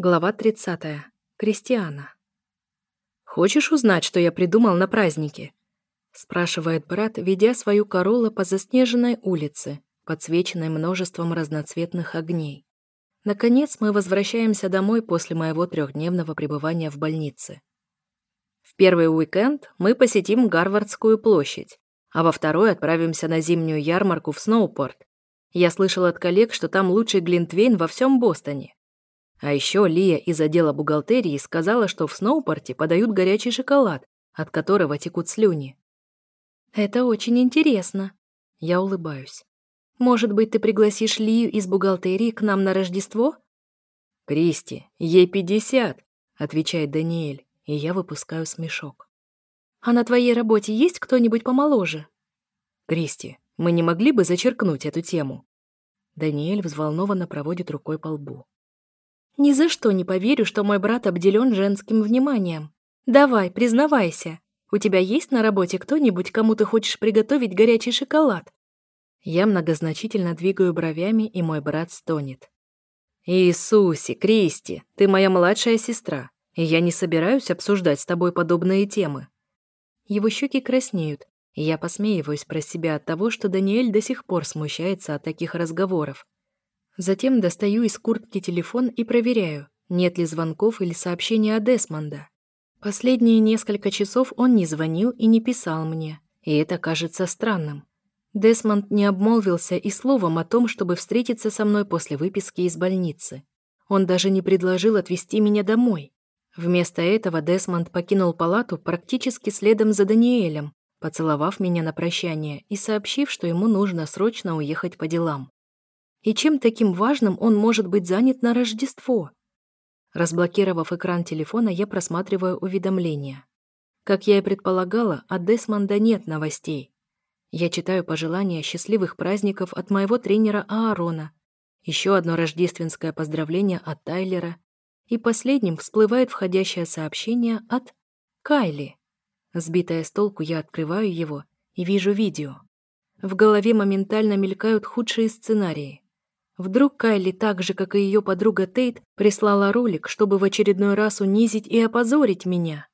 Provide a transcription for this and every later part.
Глава 30. Кристиана. «Хочешь узнать, что я придумал на празднике?» спрашивает брат, ведя свою королу по заснеженной улице, подсвеченной множеством разноцветных огней. Наконец мы возвращаемся домой после моего трехдневного пребывания в больнице. В первый уикенд мы посетим Гарвардскую площадь, а во второй отправимся на зимнюю ярмарку в Сноупорт. Я слышал от коллег, что там лучший глинтвейн во всем Бостоне. А еще Лия из отдела бухгалтерии сказала, что в Сноупорте подают горячий шоколад, от которого текут слюни. «Это очень интересно». Я улыбаюсь. «Может быть, ты пригласишь Лию из бухгалтерии к нам на Рождество?» «Кристи, ей пятьдесят», — отвечает Даниэль, и я выпускаю смешок. «А на твоей работе есть кто-нибудь помоложе?» «Кристи, мы не могли бы зачеркнуть эту тему?» Даниэль взволнованно проводит рукой по лбу. Ни за что не поверю, что мой брат обделен женским вниманием. Давай, признавайся. У тебя есть на работе кто-нибудь, кому ты хочешь приготовить горячий шоколад? Я многозначительно двигаю бровями, и мой брат стонет. «Иисусе, Кристи, ты моя младшая сестра, и я не собираюсь обсуждать с тобой подобные темы». Его щеки краснеют, и я посмеиваюсь про себя от того, что Даниэль до сих пор смущается от таких разговоров. Затем достаю из куртки телефон и проверяю, нет ли звонков или сообщений от Десмонда. Последние несколько часов он не звонил и не писал мне, и это кажется странным. Десмонд не обмолвился и словом о том, чтобы встретиться со мной после выписки из больницы. Он даже не предложил отвезти меня домой. Вместо этого Десмонд покинул палату практически следом за Даниэлем, поцеловав меня на прощание и сообщив, что ему нужно срочно уехать по делам. И чем таким важным он может быть занят на Рождество? Разблокировав экран телефона, я просматриваю уведомления. Как я и предполагала, от Десмонда нет новостей. Я читаю пожелания счастливых праздников от моего тренера Аарона, еще одно рождественское поздравление от Тайлера, и последним всплывает входящее сообщение от Кайли. Сбитая с толку, я открываю его и вижу видео. В голове моментально мелькают худшие сценарии. Вдруг Кайли, так же, как и ее подруга Тейт, прислала ролик, чтобы в очередной раз унизить и опозорить меня.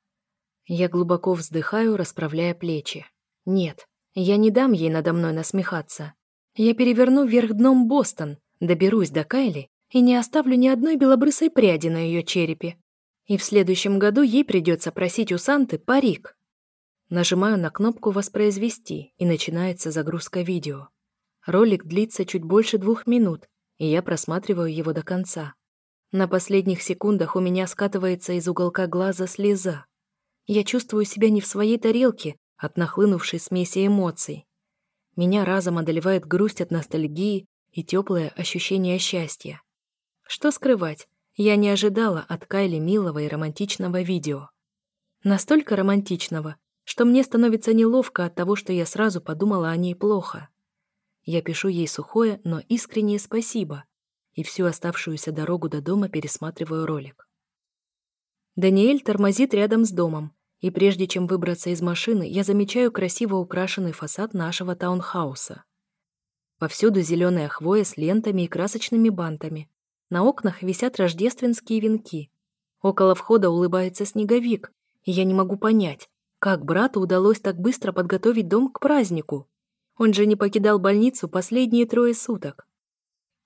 Я глубоко вздыхаю, расправляя плечи. Нет, я не дам ей надо мной насмехаться. Я переверну вверх дном Бостон, доберусь до Кайли и не оставлю ни одной белобрысой пряди на ее черепе. И в следующем году ей придется просить у Санты парик. Нажимаю на кнопку «Воспроизвести» и начинается загрузка видео. Ролик длится чуть больше двух минут, и я просматриваю его до конца. На последних секундах у меня скатывается из уголка глаза слеза. Я чувствую себя не в своей тарелке от нахлынувшей смеси эмоций. Меня разом одолевает грусть от ностальгии и теплое ощущение счастья. Что скрывать, я не ожидала от Кайли милого и романтичного видео. Настолько романтичного, что мне становится неловко от того, что я сразу подумала о ней плохо. Я пишу ей сухое, но искреннее спасибо, и всю оставшуюся дорогу до дома пересматриваю ролик. Даниэль тормозит рядом с домом, и прежде чем выбраться из машины, я замечаю красиво украшенный фасад нашего таунхауса. Повсюду зеленая хвоя с лентами и красочными бантами. На окнах висят рождественские венки. Около входа улыбается снеговик, и я не могу понять, как брату удалось так быстро подготовить дом к празднику. Он же не покидал больницу последние трое суток.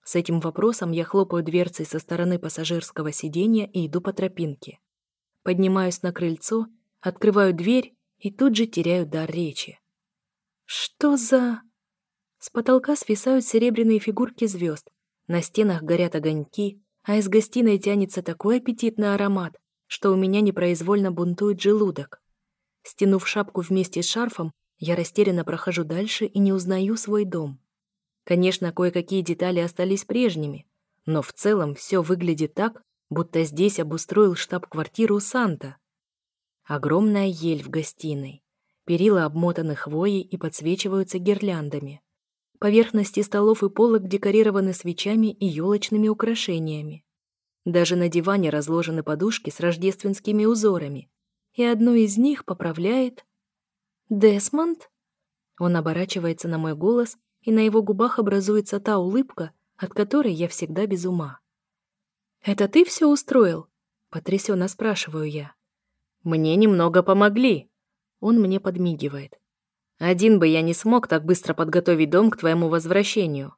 С этим вопросом я хлопаю дверцей со стороны пассажирского сиденья и иду по тропинке. Поднимаюсь на крыльцо, открываю дверь и тут же теряю дар речи. Что за... С потолка свисают серебряные фигурки звезд, на стенах горят огоньки, а из гостиной тянется такой аппетитный аромат, что у меня непроизвольно бунтует желудок. Стянув шапку вместе с шарфом, я растерянно прохожу дальше и не узнаю свой дом. Конечно, кое-какие детали остались прежними, но в целом все выглядит так, будто здесь обустроил штаб-квартиру Санта. Огромная ель в гостиной. Перила обмотаны хвоей и подсвечиваются гирляндами. Поверхности столов и полок декорированы свечами и елочными украшениями. Даже на диване разложены подушки с рождественскими узорами, и одну из них поправляет «Десмонд?» Он оборачивается на мой голос, и на его губах образуется та улыбка, от которой я всегда без ума. «Это ты все устроил?» Потрясенно спрашиваю я. «Мне немного помогли». Он мне подмигивает. «Один бы я не смог так быстро подготовить дом к твоему возвращению».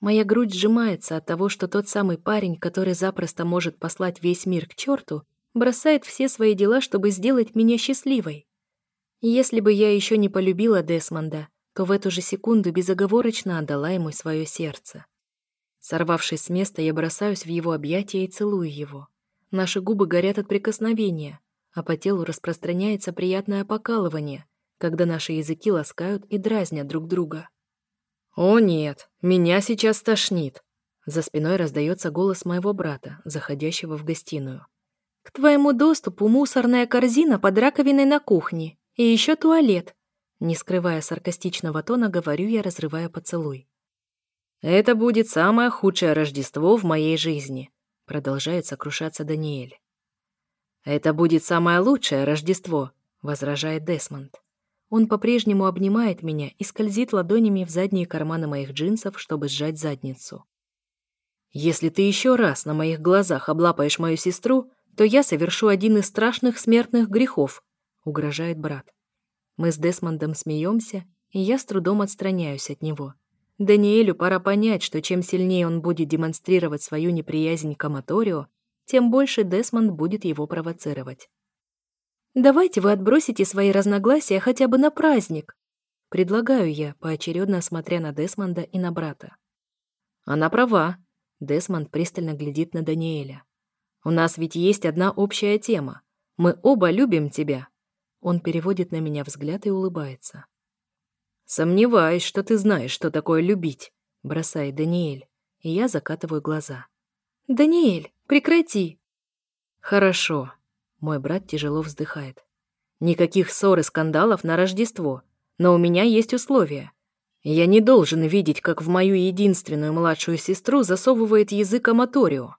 Моя грудь сжимается от того, что тот самый парень, который запросто может послать весь мир к черту, бросает все свои дела, чтобы сделать меня счастливой. Если бы я еще не полюбила Десмонда, то в эту же секунду безоговорочно отдала ему свое сердце. Сорвавшись с места, я бросаюсь в его объятия и целую его. Наши губы горят от прикосновения, а по телу распространяется приятное покалывание, когда наши языки ласкают и дразнят друг друга. «О нет, меня сейчас тошнит!» За спиной раздается голос моего брата, заходящего в гостиную. «К твоему доступу мусорная корзина под раковиной на кухне и еще туалет», не скрывая саркастичного тона, говорю я, разрывая поцелуй. «Это будет самое худшее Рождество в моей жизни», продолжает сокрушаться Даниэль. «Это будет самое лучшее Рождество», возражает Десмонд. Он по-прежнему обнимает меня и скользит ладонями в задние карманы моих джинсов, чтобы сжать задницу. «Если ты еще раз на моих глазах облапаешь мою сестру, то я совершу один из страшных смертных грехов», угрожает брат. Мы с Десмондом смеемся, и я с трудом отстраняюсь от него. Даниэлю пора понять, что чем сильнее он будет демонстрировать свою неприязнь к Аматорио, тем больше Десмонд будет его провоцировать. «Давайте вы отбросите свои разногласия хотя бы на праздник», предлагаю я, поочередно смотря на Десмонда и на брата. «Она права», — Десмонд пристально глядит на Даниэля. «У нас ведь есть одна общая тема. Мы оба любим тебя». Он переводит на меня взгляд и улыбается. «Сомневаюсь, что ты знаешь, что такое любить», — бросает Даниэль, и я закатываю глаза. «Даниэль, прекрати!» «Хорошо», — мой брат тяжело вздыхает. «Никаких ссор и скандалов на Рождество, но у меня есть условия. Я не должен видеть, как в мою единственную младшую сестру засовывает язык Аматорио».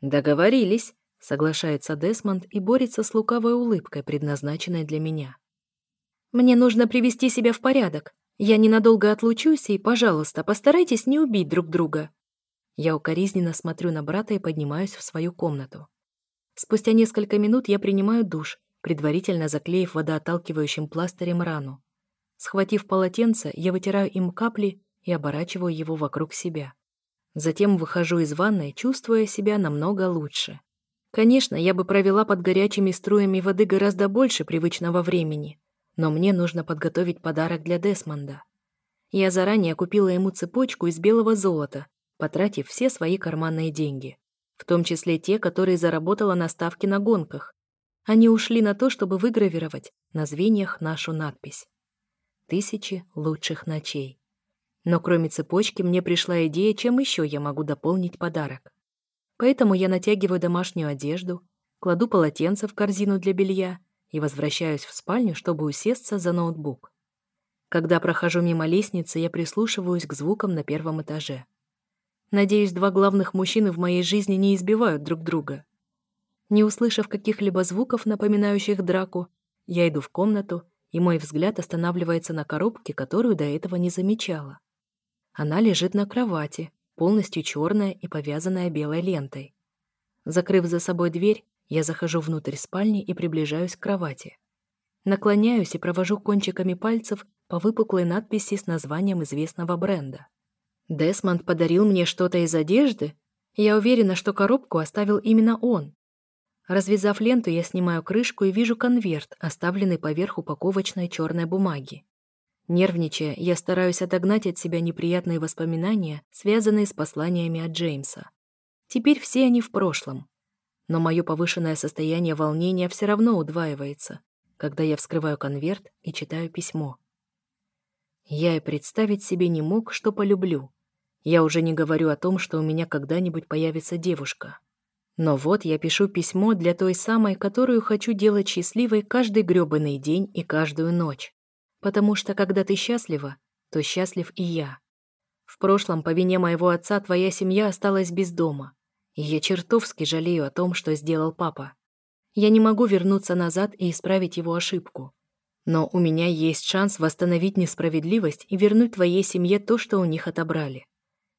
«Договорились», — соглашается Десмонд и борется с лукавой улыбкой, предназначенной для меня. «Мне нужно привести себя в порядок. Я ненадолго отлучусь, и, пожалуйста, постарайтесь не убить друг друга». Я укоризненно смотрю на брата и поднимаюсь в свою комнату. Спустя несколько минут я принимаю душ, предварительно заклеив водоотталкивающим пластырем рану. Схватив полотенце, я вытираю им капли и оборачиваю его вокруг себя. Затем выхожу из ванной, чувствуя себя намного лучше. Конечно, я бы провела под горячими струями воды гораздо больше привычного времени, но мне нужно подготовить подарок для Десмонда. Я заранее купила ему цепочку из белого золота, потратив все свои карманные деньги, в том числе те, которые заработала на ставке на гонках. Они ушли на то, чтобы выгравировать на звеньях нашу надпись. Тысячи лучших ночей. Но кроме цепочки мне пришла идея, чем еще я могу дополнить подарок. Поэтому я натягиваю домашнюю одежду, кладу полотенце в корзину для белья и возвращаюсь в спальню, чтобы усесться за ноутбук. Когда прохожу мимо лестницы, я прислушиваюсь к звукам на первом этаже. Надеюсь, два главных мужчины в моей жизни не избивают друг друга. Не услышав каких-либо звуков, напоминающих драку, я иду в комнату, и мой взгляд останавливается на коробке, которую до этого не замечала. Она лежит на кровати, полностью черная и повязанная белой лентой. Закрыв за собой дверь, я захожу внутрь спальни и приближаюсь к кровати. Наклоняюсь и провожу кончиками пальцев по выпуклой надписи с названием известного бренда. Десмонд подарил мне что-то из одежды? Я уверена, что коробку оставил именно он. Развязав ленту, я снимаю крышку и вижу конверт, оставленный поверх упаковочной черной бумаги. Нервничая, я стараюсь отогнать от себя неприятные воспоминания, связанные с посланиями от Джеймса. Теперь все они в прошлом но мое повышенное состояние волнения все равно удваивается, когда я вскрываю конверт и читаю письмо. Я и представить себе не мог, что полюблю. Я уже не говорю о том, что у меня когда-нибудь появится девушка. Но вот я пишу письмо для той самой, которую хочу делать счастливой каждый грёбаный день и каждую ночь. Потому что когда ты счастлива, то счастлив и я. В прошлом, по вине моего отца, твоя семья осталась без дома. И я чертовски жалею о том, что сделал папа. Я не могу вернуться назад и исправить его ошибку. Но у меня есть шанс восстановить несправедливость и вернуть твоей семье то, что у них отобрали.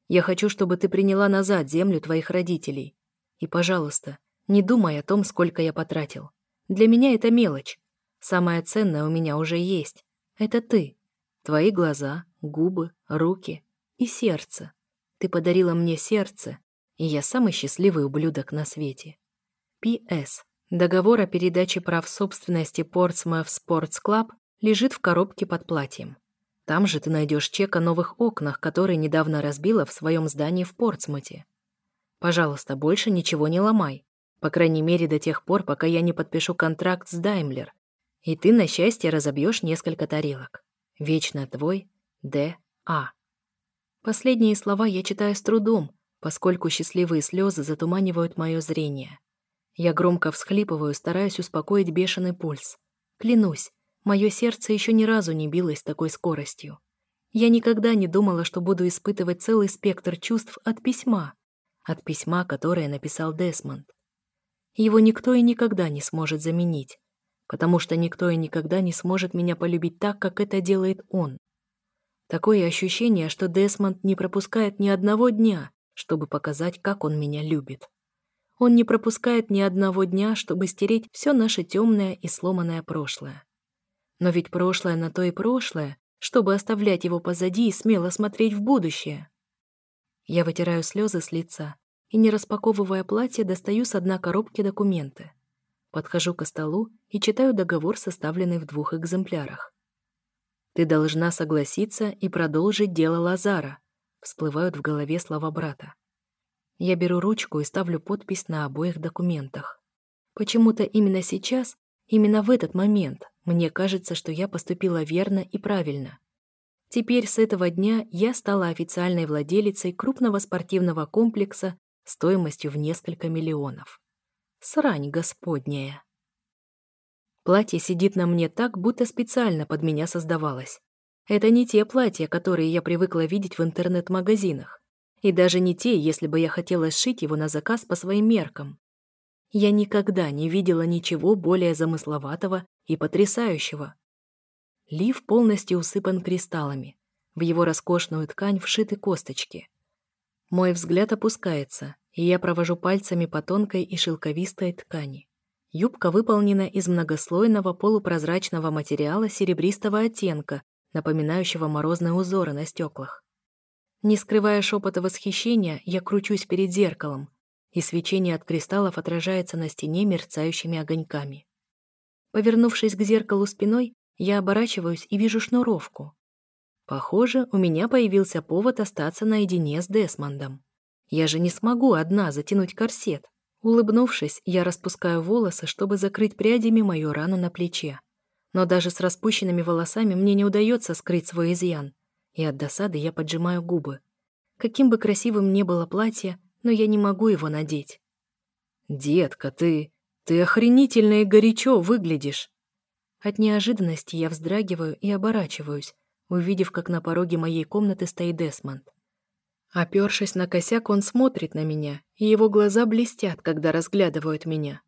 Я хочу, чтобы ты приняла назад землю твоих родителей. И, пожалуйста, не думай о том, сколько я потратил. Для меня это мелочь. Самое ценное у меня уже есть. Это ты. Твои глаза, губы, руки и сердце. Ты подарила мне сердце, и я самый счастливый ублюдок на свете. П.С. Договор о передаче прав собственности Portsmouth Sports Club лежит в коробке под платьем. Там же ты найдешь чек о новых окнах, которые недавно разбила в своем здании в Портсмуте. Пожалуйста, больше ничего не ломай. По крайней мере, до тех пор, пока я не подпишу контракт с Даймлер. И ты, на счастье, разобьешь несколько тарелок. Вечно твой Д. А. Последние слова я читаю с трудом, поскольку счастливые слезы затуманивают мое зрение. Я громко всхлипываю, стараясь успокоить бешеный пульс. Клянусь, мое сердце еще ни разу не билось такой скоростью. Я никогда не думала, что буду испытывать целый спектр чувств от письма. От письма, которое написал Десмонд. Его никто и никогда не сможет заменить, потому что никто и никогда не сможет меня полюбить так, как это делает он. Такое ощущение, что Десмонд не пропускает ни одного дня, чтобы показать, как он меня любит. Он не пропускает ни одного дня, чтобы стереть все наше темное и сломанное прошлое. Но ведь прошлое на то и прошлое, чтобы оставлять его позади и смело смотреть в будущее. Я вытираю слезы с лица и, не распаковывая платье, достаю с дна коробки документы. Подхожу к столу и читаю договор, составленный в двух экземплярах. «Ты должна согласиться и продолжить дело Лазара», всплывают в голове слова брата. Я беру ручку и ставлю подпись на обоих документах. Почему-то именно сейчас, именно в этот момент, мне кажется, что я поступила верно и правильно. Теперь с этого дня я стала официальной владелицей крупного спортивного комплекса стоимостью в несколько миллионов. Срань господняя. Платье сидит на мне так, будто специально под меня создавалось. Это не те платья, которые я привыкла видеть в интернет-магазинах. И даже не те, если бы я хотела сшить его на заказ по своим меркам. Я никогда не видела ничего более замысловатого и потрясающего. Лиф полностью усыпан кристаллами. В его роскошную ткань вшиты косточки. Мой взгляд опускается, и я провожу пальцами по тонкой и шелковистой ткани. Юбка выполнена из многослойного полупрозрачного материала серебристого оттенка, напоминающего морозные узоры на стеклах. Не скрывая шепота восхищения, я кручусь перед зеркалом, и свечение от кристаллов отражается на стене мерцающими огоньками. Повернувшись к зеркалу спиной, я оборачиваюсь и вижу шнуровку. Похоже, у меня появился повод остаться наедине с Десмондом. Я же не смогу одна затянуть корсет. Улыбнувшись, я распускаю волосы, чтобы закрыть прядями мою рану на плече. Но даже с распущенными волосами мне не удается скрыть свой изъян и от досады я поджимаю губы. Каким бы красивым ни было платье, но я не могу его надеть. «Детка, ты... ты охренительно и горячо выглядишь!» От неожиданности я вздрагиваю и оборачиваюсь, увидев, как на пороге моей комнаты стоит Десмонд. Опершись на косяк, он смотрит на меня, и его глаза блестят, когда разглядывают меня.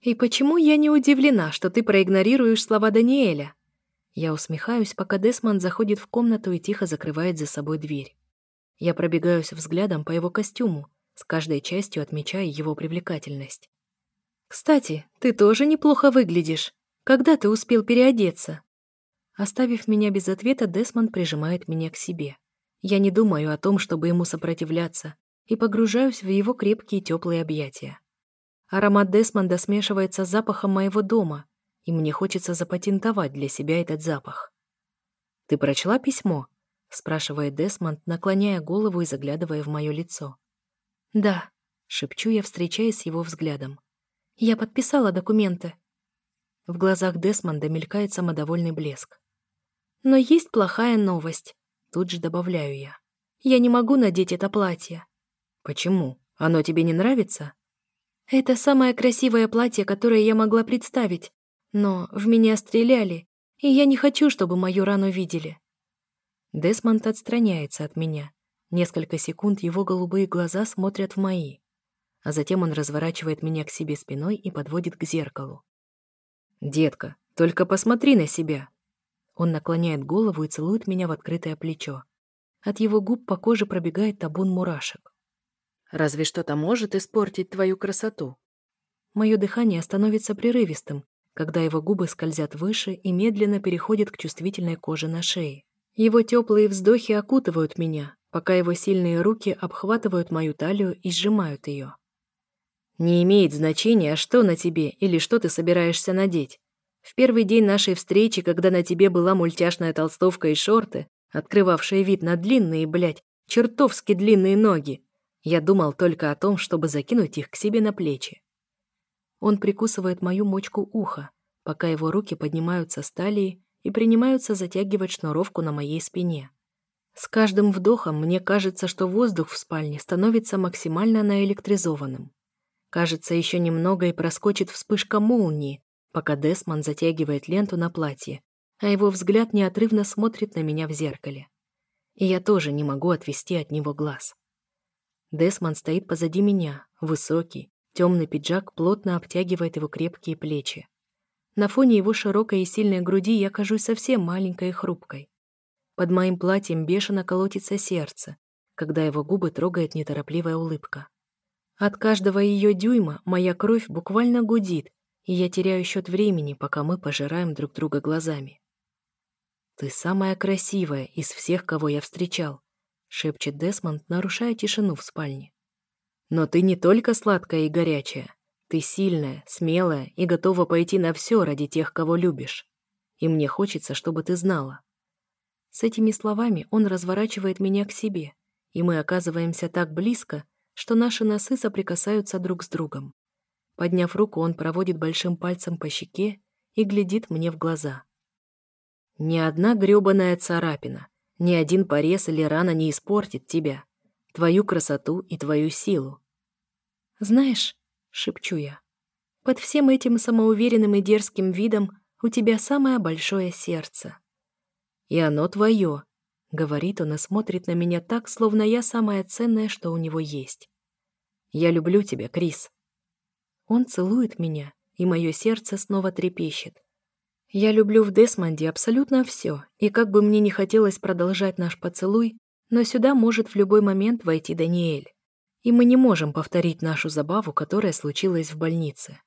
«И почему я не удивлена, что ты проигнорируешь слова Даниэля?» Я усмехаюсь, пока Десмонд заходит в комнату и тихо закрывает за собой дверь. Я пробегаюсь взглядом по его костюму, с каждой частью отмечая его привлекательность. «Кстати, ты тоже неплохо выглядишь. Когда ты успел переодеться?» Оставив меня без ответа, Десмонд прижимает меня к себе. Я не думаю о том, чтобы ему сопротивляться, и погружаюсь в его крепкие теплые объятия. Аромат Десмонда смешивается с запахом моего дома, и мне хочется запатентовать для себя этот запах. «Ты прочла письмо?» — спрашивает Десмонд, наклоняя голову и заглядывая в мое лицо. «Да», — шепчу я, встречаясь с его взглядом. «Я подписала документы». В глазах Десмонда мелькает самодовольный блеск. «Но есть плохая новость», — тут же добавляю я. «Я не могу надеть это платье». «Почему? Оно тебе не нравится?» «Это самое красивое платье, которое я могла представить, но в меня стреляли, и я не хочу, чтобы мою рану видели. Десмонд отстраняется от меня. Несколько секунд его голубые глаза смотрят в мои. А затем он разворачивает меня к себе спиной и подводит к зеркалу. «Детка, только посмотри на себя!» Он наклоняет голову и целует меня в открытое плечо. От его губ по коже пробегает табун мурашек. Разве что-то может испортить твою красоту. Мое дыхание становится прерывистым, когда его губы скользят выше и медленно переходят к чувствительной коже на шее. Его теплые вздохи окутывают меня, пока его сильные руки обхватывают мою талию и сжимают ее. Не имеет значения, что на тебе или что ты собираешься надеть. В первый день нашей встречи, когда на тебе была мультяшная толстовка и шорты, открывавшие вид на длинные, блядь, чертовски длинные ноги, я думал только о том, чтобы закинуть их к себе на плечи. Он прикусывает мою мочку уха, пока его руки поднимаются с талии и принимаются затягивать шнуровку на моей спине. С каждым вдохом мне кажется, что воздух в спальне становится максимально наэлектризованным. Кажется, еще немного и проскочит вспышка молнии, пока Десман затягивает ленту на платье, а его взгляд неотрывно смотрит на меня в зеркале. И я тоже не могу отвести от него глаз. Десман стоит позади меня, высокий, темный пиджак плотно обтягивает его крепкие плечи. На фоне его широкой и сильной груди я кажусь совсем маленькой и хрупкой. Под моим платьем бешено колотится сердце, когда его губы трогает неторопливая улыбка. От каждого ее дюйма моя кровь буквально гудит, и я теряю счет времени, пока мы пожираем друг друга глазами. «Ты самая красивая из всех, кого я встречал», шепчет Десмонд, нарушая тишину в спальне. «Но ты не только сладкая и горячая. Ты сильная, смелая и готова пойти на все ради тех, кого любишь. И мне хочется, чтобы ты знала». С этими словами он разворачивает меня к себе, и мы оказываемся так близко, что наши носы соприкасаются друг с другом. Подняв руку, он проводит большим пальцем по щеке и глядит мне в глаза. «Ни одна грёбаная царапина, ни один порез или рана не испортит тебя, твою красоту и твою силу. «Знаешь», — шепчу я, — «под всем этим самоуверенным и дерзким видом у тебя самое большое сердце». «И оно твое», — говорит он и смотрит на меня так, словно я самое ценное, что у него есть. «Я люблю тебя, Крис». Он целует меня, и мое сердце снова трепещет. Я люблю в Десмонде абсолютно все, и как бы мне не хотелось продолжать наш поцелуй, но сюда может в любой момент войти Даниэль. И мы не можем повторить нашу забаву, которая случилась в больнице.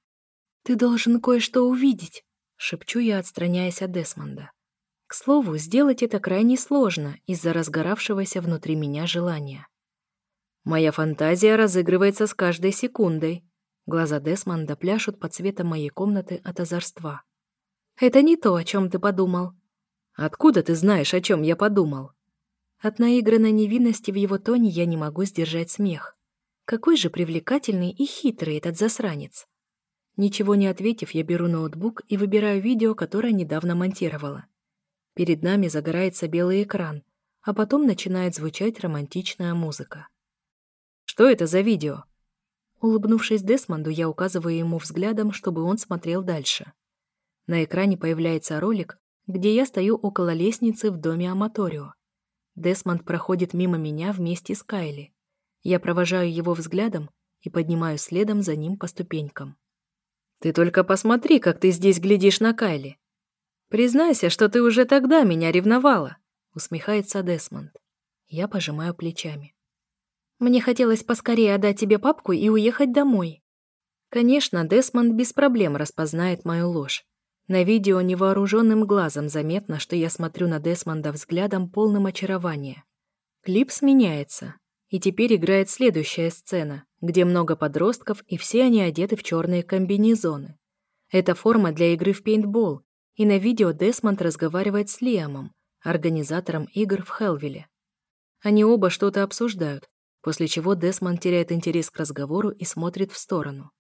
«Ты должен кое-что увидеть», — шепчу я, отстраняясь от Десмонда. К слову, сделать это крайне сложно из-за разгоравшегося внутри меня желания. Моя фантазия разыгрывается с каждой секундой. Глаза Десмонда пляшут под цветом моей комнаты от озорства. Это не то, о чем ты подумал. Откуда ты знаешь, о чем я подумал? От наигранной невинности в его тоне я не могу сдержать смех. Какой же привлекательный и хитрый этот засранец. Ничего не ответив, я беру ноутбук и выбираю видео, которое недавно монтировала. Перед нами загорается белый экран, а потом начинает звучать романтичная музыка. «Что это за видео?» Улыбнувшись Десмонду, я указываю ему взглядом, чтобы он смотрел дальше. На экране появляется ролик, где я стою около лестницы в доме Аматорио. Десмонд проходит мимо меня вместе с Кайли. Я провожаю его взглядом и поднимаюсь следом за ним по ступенькам. «Ты только посмотри, как ты здесь глядишь на Кайли. Признайся, что ты уже тогда меня ревновала», — усмехается Десмонд. Я пожимаю плечами. «Мне хотелось поскорее отдать тебе папку и уехать домой». Конечно, Десмонд без проблем распознает мою ложь. На видео невооруженным глазом заметно, что я смотрю на Десмонда взглядом полным очарования. Клип сменяется, и теперь играет следующая сцена, где много подростков, и все они одеты в черные комбинезоны. Это форма для игры в пейнтбол, и на видео Десмонд разговаривает с Лиамом, организатором игр в Хелвилле. Они оба что-то обсуждают, после чего Десмонд теряет интерес к разговору и смотрит в сторону.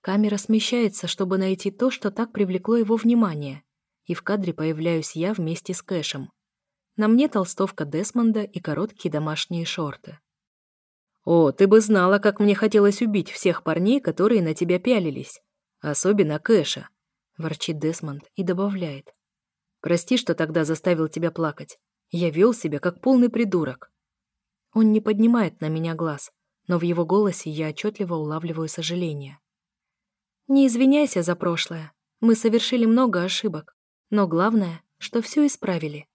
Камера смещается, чтобы найти то, что так привлекло его внимание, и в кадре появляюсь я вместе с Кэшем. На мне толстовка Десмонда и короткие домашние шорты. «О, ты бы знала, как мне хотелось убить всех парней, которые на тебя пялились. Особенно Кэша», — ворчит Десмонд и добавляет. «Прости, что тогда заставил тебя плакать. Я вел себя как полный придурок». Он не поднимает на меня глаз, но в его голосе я отчетливо улавливаю сожаление. Не извиняйся за прошлое. Мы совершили много ошибок. Но главное, что все исправили.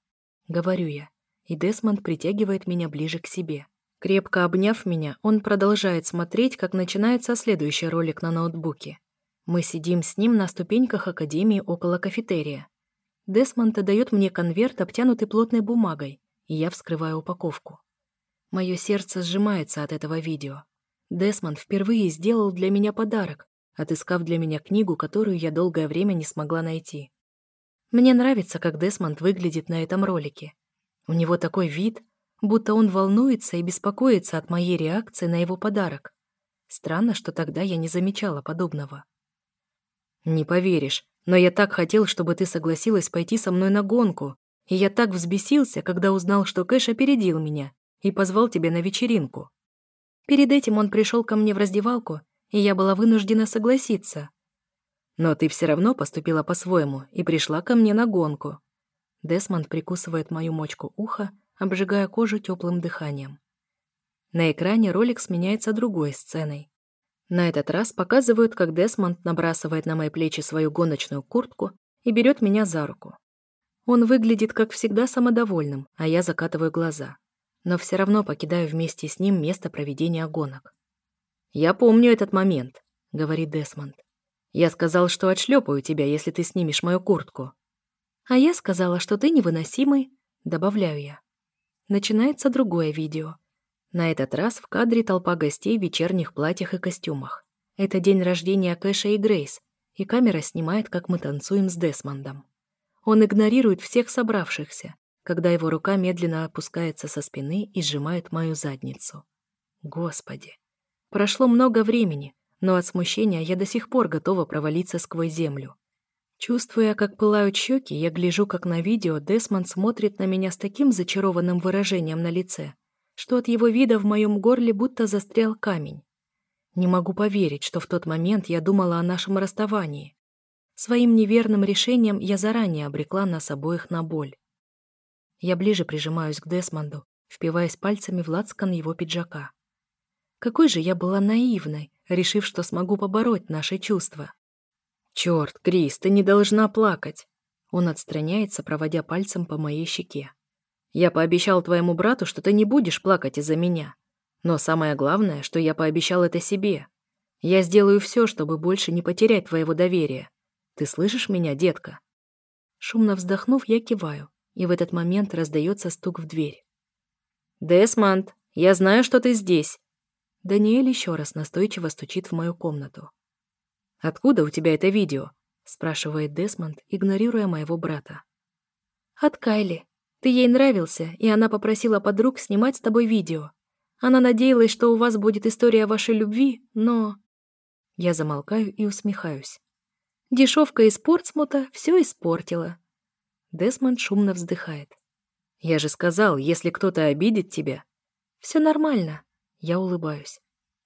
Говорю я. И Десмонд притягивает меня ближе к себе. Крепко обняв меня, он продолжает смотреть, как начинается следующий ролик на ноутбуке. Мы сидим с ним на ступеньках Академии около кафетерия. Десмонд дает мне конверт, обтянутый плотной бумагой, и я вскрываю упаковку. Мое сердце сжимается от этого видео. Десмонд впервые сделал для меня подарок, отыскав для меня книгу, которую я долгое время не смогла найти. Мне нравится, как Десмонд выглядит на этом ролике. У него такой вид, будто он волнуется и беспокоится от моей реакции на его подарок. Странно, что тогда я не замечала подобного. «Не поверишь, но я так хотел, чтобы ты согласилась пойти со мной на гонку, и я так взбесился, когда узнал, что Кэш опередил меня и позвал тебя на вечеринку. Перед этим он пришел ко мне в раздевалку, и я была вынуждена согласиться. Но ты все равно поступила по-своему и пришла ко мне на гонку». Десмонд прикусывает мою мочку уха, обжигая кожу теплым дыханием. На экране ролик сменяется другой сценой. На этот раз показывают, как Десмонд набрасывает на мои плечи свою гоночную куртку и берет меня за руку. Он выглядит, как всегда, самодовольным, а я закатываю глаза. Но все равно покидаю вместе с ним место проведения гонок. «Я помню этот момент», — говорит Десмонд. «Я сказал, что отшлепаю тебя, если ты снимешь мою куртку». «А я сказала, что ты невыносимый», — добавляю я. Начинается другое видео. На этот раз в кадре толпа гостей в вечерних платьях и костюмах. Это день рождения Кэша и Грейс, и камера снимает, как мы танцуем с Десмондом. Он игнорирует всех собравшихся, когда его рука медленно опускается со спины и сжимает мою задницу. Господи. Прошло много времени, но от смущения я до сих пор готова провалиться сквозь землю. Чувствуя, как пылают щеки, я гляжу, как на видео Десмонд смотрит на меня с таким зачарованным выражением на лице, что от его вида в моем горле будто застрял камень. Не могу поверить, что в тот момент я думала о нашем расставании. Своим неверным решением я заранее обрекла нас обоих на боль. Я ближе прижимаюсь к Десмонду, впиваясь пальцами в лацкан его пиджака. Какой же я была наивной, решив, что смогу побороть наши чувства. «Черт, Крис, ты не должна плакать!» Он отстраняется, проводя пальцем по моей щеке. «Я пообещал твоему брату, что ты не будешь плакать из-за меня. Но самое главное, что я пообещал это себе. Я сделаю все, чтобы больше не потерять твоего доверия. Ты слышишь меня, детка?» Шумно вздохнув, я киваю, и в этот момент раздается стук в дверь. «Десмонд, я знаю, что ты здесь!» Даниэль еще раз настойчиво стучит в мою комнату. «Откуда у тебя это видео?» — спрашивает Десмонд, игнорируя моего брата. «От Кайли. Ты ей нравился, и она попросила подруг снимать с тобой видео. Она надеялась, что у вас будет история вашей любви, но...» Я замолкаю и усмехаюсь. Дешевка из Портсмута все испортила. Десмонд шумно вздыхает. «Я же сказал, если кто-то обидит тебя...» «Все нормально». Я улыбаюсь.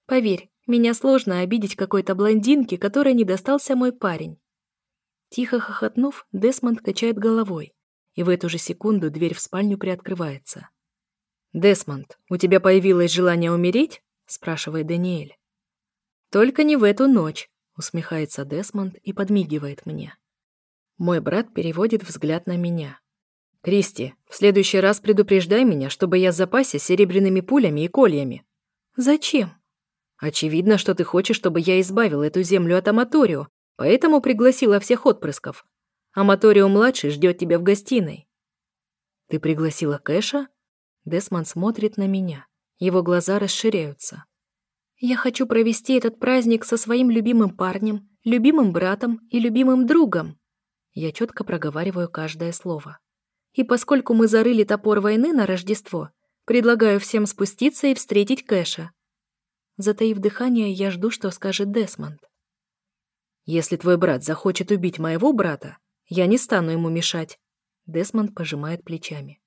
«Поверь, меня сложно обидеть какой-то блондинке, которой не достался мой парень. Тихо хохотнув, Десмонд качает головой, и в эту же секунду дверь в спальню приоткрывается. «Десмонд, у тебя появилось желание умереть?» – спрашивает Даниэль. «Только не в эту ночь», – усмехается Десмонд и подмигивает мне. Мой брат переводит взгляд на меня. «Кристи, в следующий раз предупреждай меня, чтобы я запасе серебряными пулями и кольями». «Зачем?» Очевидно, что ты хочешь, чтобы я избавил эту землю от Аматорио, поэтому пригласила всех отпрысков. Аматорио-младший ждет тебя в гостиной». «Ты пригласила Кэша?» Десман смотрит на меня. Его глаза расширяются. «Я хочу провести этот праздник со своим любимым парнем, любимым братом и любимым другом». Я четко проговариваю каждое слово. «И поскольку мы зарыли топор войны на Рождество, предлагаю всем спуститься и встретить Кэша. Затаив дыхание, я жду, что скажет Десмонд. «Если твой брат захочет убить моего брата, я не стану ему мешать». Десмонд пожимает плечами.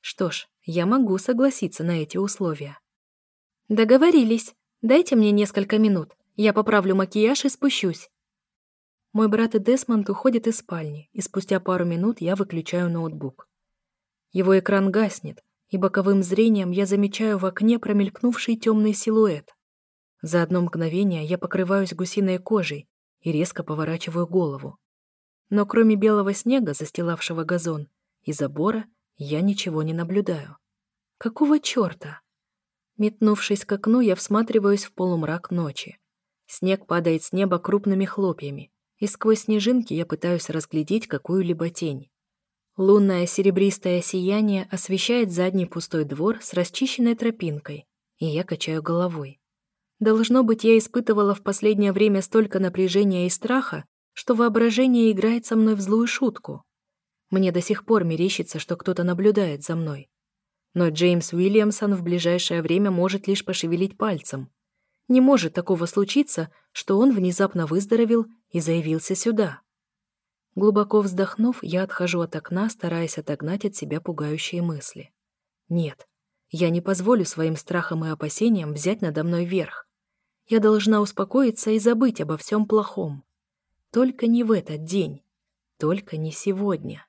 «Что ж, я могу согласиться на эти условия». «Договорились. Дайте мне несколько минут. Я поправлю макияж и спущусь». Мой брат и Десмонд уходят из спальни, и спустя пару минут я выключаю ноутбук. Его экран гаснет, и боковым зрением я замечаю в окне промелькнувший темный силуэт. За одно мгновение я покрываюсь гусиной кожей и резко поворачиваю голову. Но кроме белого снега, застилавшего газон, и забора, я ничего не наблюдаю. Какого черта? Метнувшись к окну, я всматриваюсь в полумрак ночи. Снег падает с неба крупными хлопьями, и сквозь снежинки я пытаюсь разглядеть какую-либо тень. Лунное серебристое сияние освещает задний пустой двор с расчищенной тропинкой, и я качаю головой. Должно быть, я испытывала в последнее время столько напряжения и страха, что воображение играет со мной в злую шутку. Мне до сих пор мерещится, что кто-то наблюдает за мной. Но Джеймс Уильямсон в ближайшее время может лишь пошевелить пальцем. Не может такого случиться, что он внезапно выздоровел и заявился сюда. Глубоко вздохнув, я отхожу от окна, стараясь отогнать от себя пугающие мысли. Нет, я не позволю своим страхам и опасениям взять надо мной верх. Я должна успокоиться и забыть обо всем плохом. Только не в этот день. Только не сегодня.